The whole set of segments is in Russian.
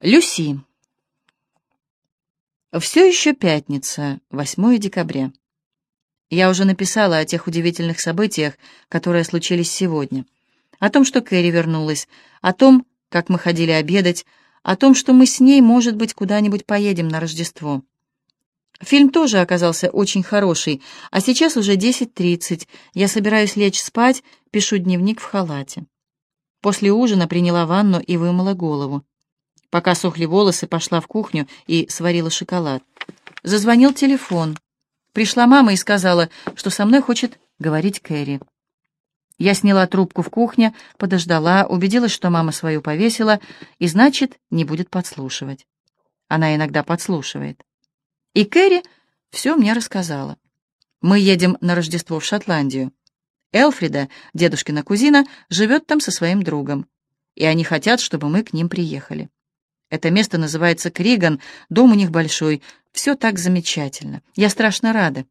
Люси. Все еще пятница, 8 декабря. Я уже написала о тех удивительных событиях, которые случились сегодня. О том, что Кэрри вернулась, о том, как мы ходили обедать, о том, что мы с ней, может быть, куда-нибудь поедем на Рождество. Фильм тоже оказался очень хороший, а сейчас уже 10.30. Я собираюсь лечь спать, пишу дневник в халате. После ужина приняла ванну и вымыла голову. Пока сохли волосы, пошла в кухню и сварила шоколад. Зазвонил телефон. Пришла мама и сказала, что со мной хочет говорить Кэрри. Я сняла трубку в кухне, подождала, убедилась, что мама свою повесила, и, значит, не будет подслушивать. Она иногда подслушивает. И Кэрри все мне рассказала. Мы едем на Рождество в Шотландию. Элфрида, дедушкина кузина, живет там со своим другом, и они хотят, чтобы мы к ним приехали. Это место называется Криган, дом у них большой. Все так замечательно. Я страшно рада.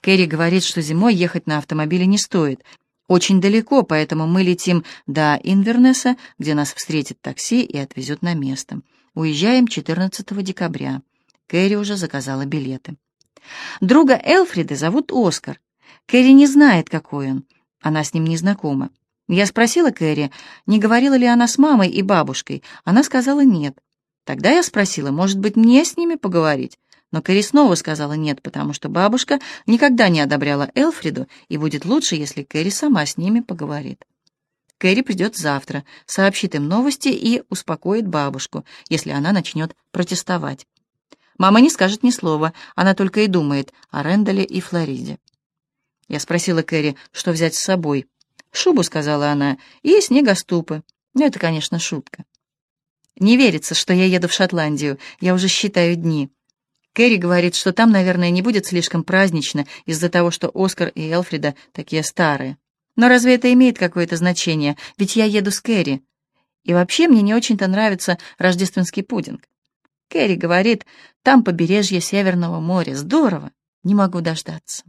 Кэрри говорит, что зимой ехать на автомобиле не стоит. Очень далеко, поэтому мы летим до Инвернеса, где нас встретит такси и отвезет на место. Уезжаем 14 декабря. Кэрри уже заказала билеты. Друга Элфриды зовут Оскар. Кэрри не знает, какой он. Она с ним не знакома. Я спросила Кэрри, не говорила ли она с мамой и бабушкой. Она сказала нет. Тогда я спросила, может быть, мне с ними поговорить? Но Кэрри снова сказала нет, потому что бабушка никогда не одобряла Элфриду, и будет лучше, если Кэрри сама с ними поговорит. Кэрри придет завтра, сообщит им новости и успокоит бабушку, если она начнет протестовать. Мама не скажет ни слова, она только и думает о Рэндале и Флориде. Я спросила Кэрри, что взять с собой. «Шубу», — сказала она, — «и снегоступы». Ну, это, конечно, шутка. Не верится, что я еду в Шотландию, я уже считаю дни. Кэрри говорит, что там, наверное, не будет слишком празднично из-за того, что Оскар и Элфрида такие старые. Но разве это имеет какое-то значение? Ведь я еду с Кэрри. И вообще мне не очень-то нравится рождественский пудинг. Кэрри говорит, там побережье Северного моря. Здорово. Не могу дождаться.